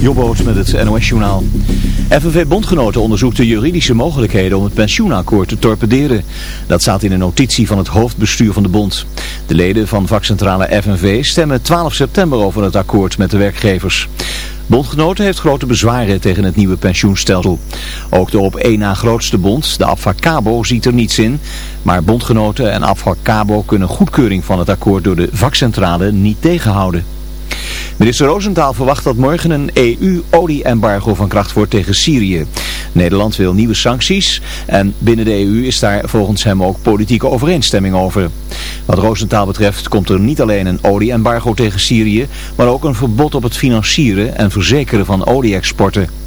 Jobboot met het NOS-journaal. FNV-bondgenoten onderzoekt de juridische mogelijkheden om het pensioenakkoord te torpederen. Dat staat in een notitie van het hoofdbestuur van de bond. De leden van vakcentrale FNV stemmen 12 september over het akkoord met de werkgevers. Bondgenoten heeft grote bezwaren tegen het nieuwe pensioenstelsel. Ook de op één na grootste bond, de Abfacabo, ziet er niets in. Maar bondgenoten en Abfacabo kunnen goedkeuring van het akkoord door de vakcentrale niet tegenhouden. Minister Roosentaal verwacht dat morgen een EU-olie-embargo van kracht wordt tegen Syrië. Nederland wil nieuwe sancties en binnen de EU is daar volgens hem ook politieke overeenstemming over. Wat Roosentaal betreft komt er niet alleen een olie-embargo tegen Syrië, maar ook een verbod op het financieren en verzekeren van olie-exporten.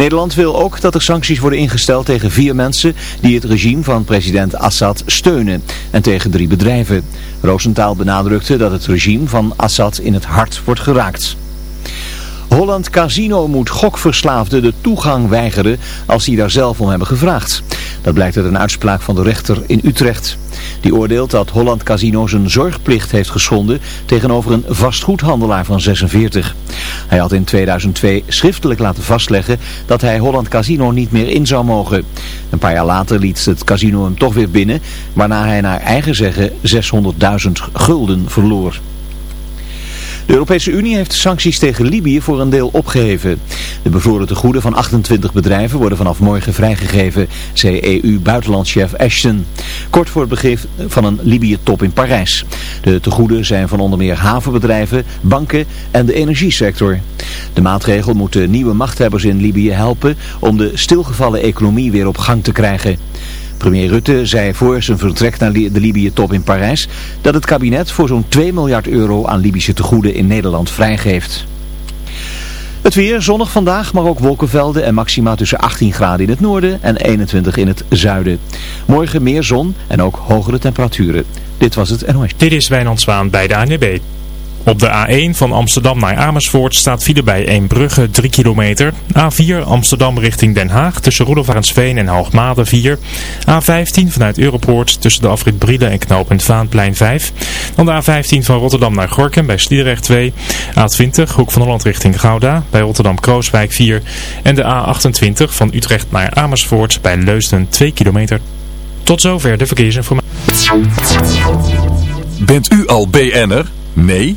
Nederland wil ook dat er sancties worden ingesteld tegen vier mensen die het regime van president Assad steunen en tegen drie bedrijven. Roosentaal benadrukte dat het regime van Assad in het hart wordt geraakt. Holland Casino moet gokverslaafden de toegang weigeren als die daar zelf om hebben gevraagd. Dat blijkt uit een uitspraak van de rechter in Utrecht. Die oordeelt dat Holland Casino zijn zorgplicht heeft geschonden tegenover een vastgoedhandelaar van 46. Hij had in 2002 schriftelijk laten vastleggen dat hij Holland Casino niet meer in zou mogen. Een paar jaar later liet het casino hem toch weer binnen, waarna hij naar eigen zeggen 600.000 gulden verloor. De Europese Unie heeft sancties tegen Libië voor een deel opgeheven. De bevroren tegoeden van 28 bedrijven worden vanaf morgen vrijgegeven, zei EU-buitenlandchef Ashton. Kort voor het begin van een Libië-top in Parijs. De tegoeden zijn van onder meer havenbedrijven, banken en de energiesector. De maatregel moet de nieuwe machthebbers in Libië helpen om de stilgevallen economie weer op gang te krijgen. Premier Rutte zei voor zijn vertrek naar de Libië-top in Parijs dat het kabinet voor zo'n 2 miljard euro aan Libische tegoeden in Nederland vrijgeeft. Het weer zonnig vandaag, maar ook wolkenvelden en maxima tussen 18 graden in het noorden en 21 in het zuiden. Morgen meer zon en ook hogere temperaturen. Dit was het NOS. Dit is Wijnand Zwaan bij de ANWB. Op de A1 van Amsterdam naar Amersfoort staat file bij Eembrugge 3 kilometer. A4 Amsterdam richting Den Haag tussen Roelofarensveen en Hoogmade 4. A15 vanuit Europoort tussen de afrit Brielen en knooppunt Vaanplein 5. Dan de A15 van Rotterdam naar Gorkum bij Sliedrecht 2. A20 Hoek van Holland richting Gouda bij Rotterdam-Krooswijk 4. En de A28 van Utrecht naar Amersfoort bij Leusden 2 kilometer. Tot zover de verkeersinformatie. Bent u al BN'er? Nee?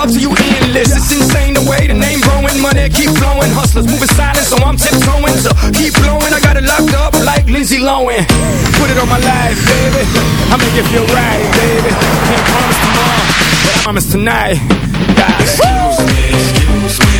love to you endless. It's insane the way the name growing, money keep flowing. Hustlers moving silent, so I'm tiptoeing. So keep blowing, I got it locked up like Lindsay Lohan. Put it on my life, baby. I make it feel right, baby. Can't promise tomorrow, but I promise tonight. Excuse me, excuse me.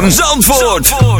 Don't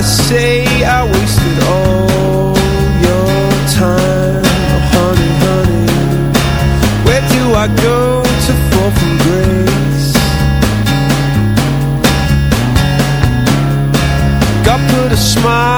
to say I wasted all your time oh, Honey, honey Where do I go to fall from grace? God put a smile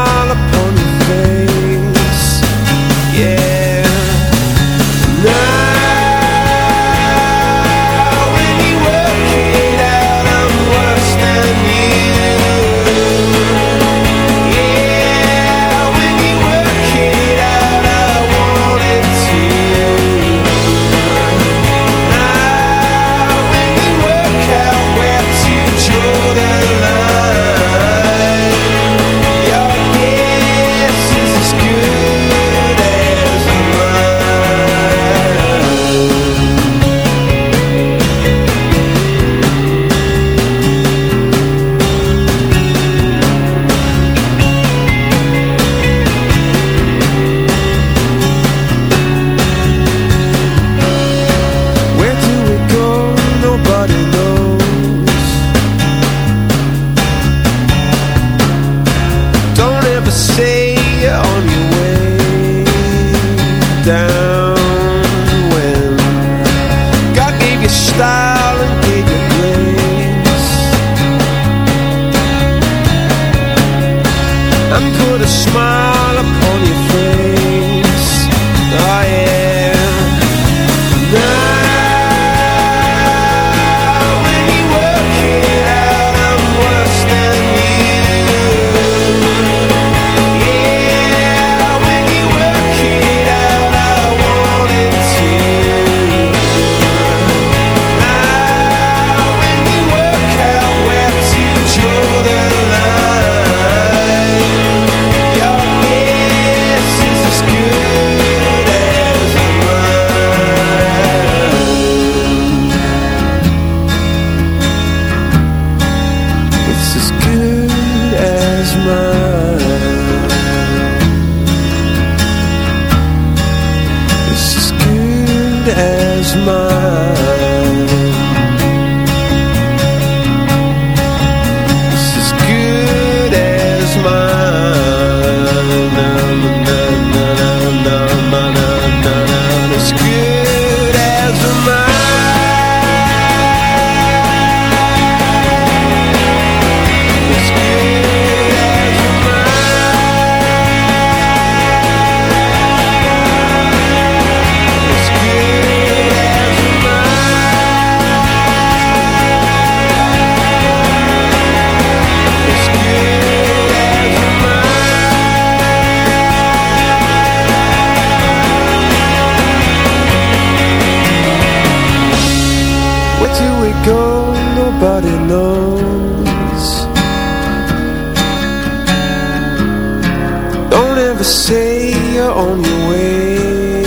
on your way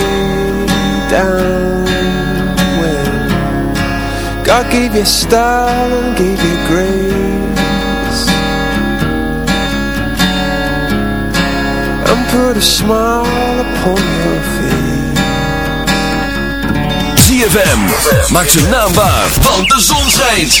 down. When God gave you style and gave you grace. And put a smile upon your face. ZFM, maak zijn naam want de zon schijnt.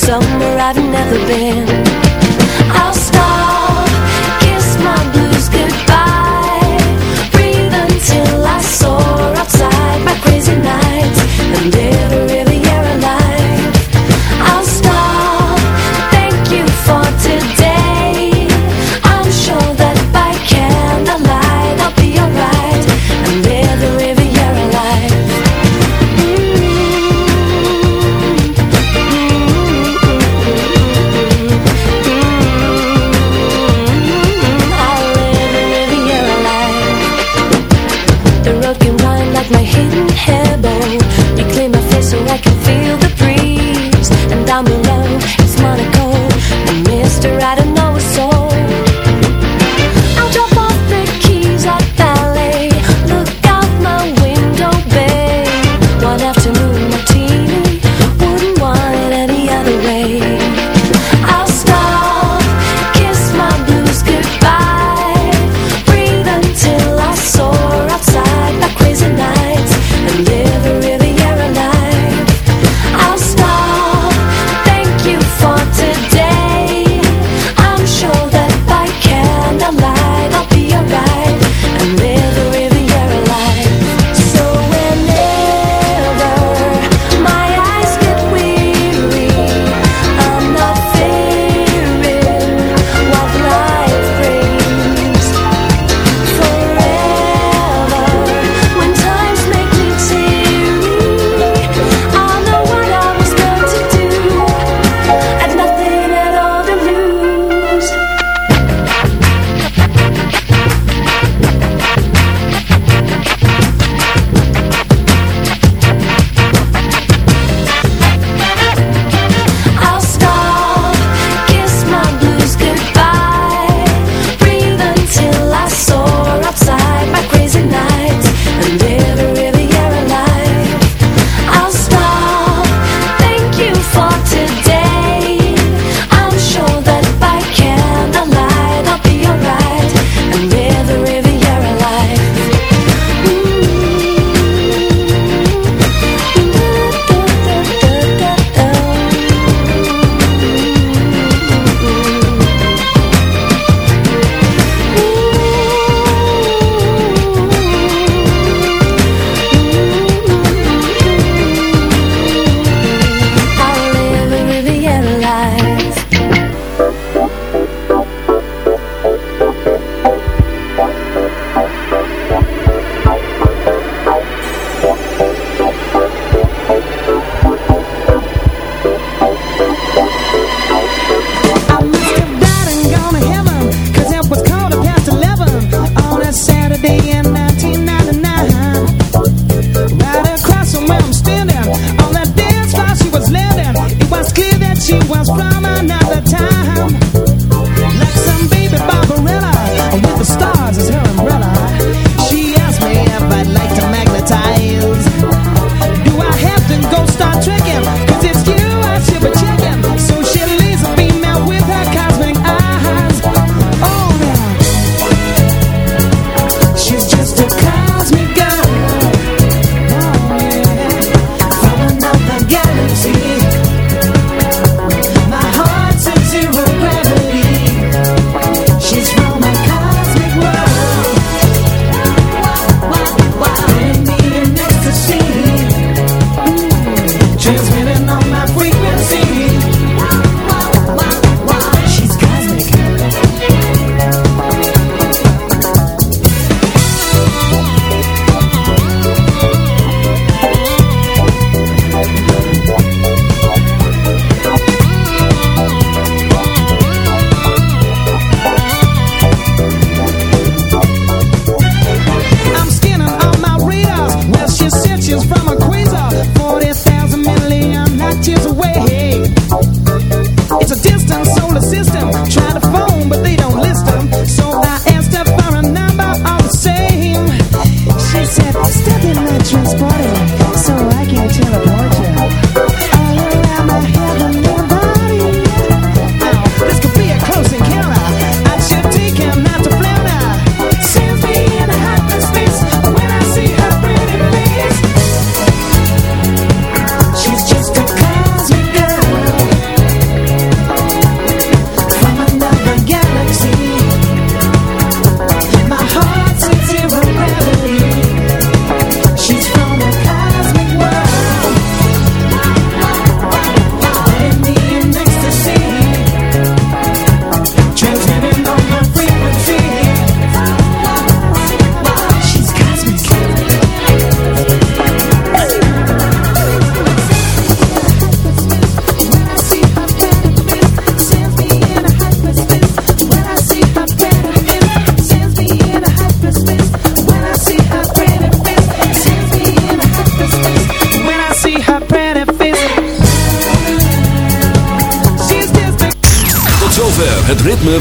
summer I've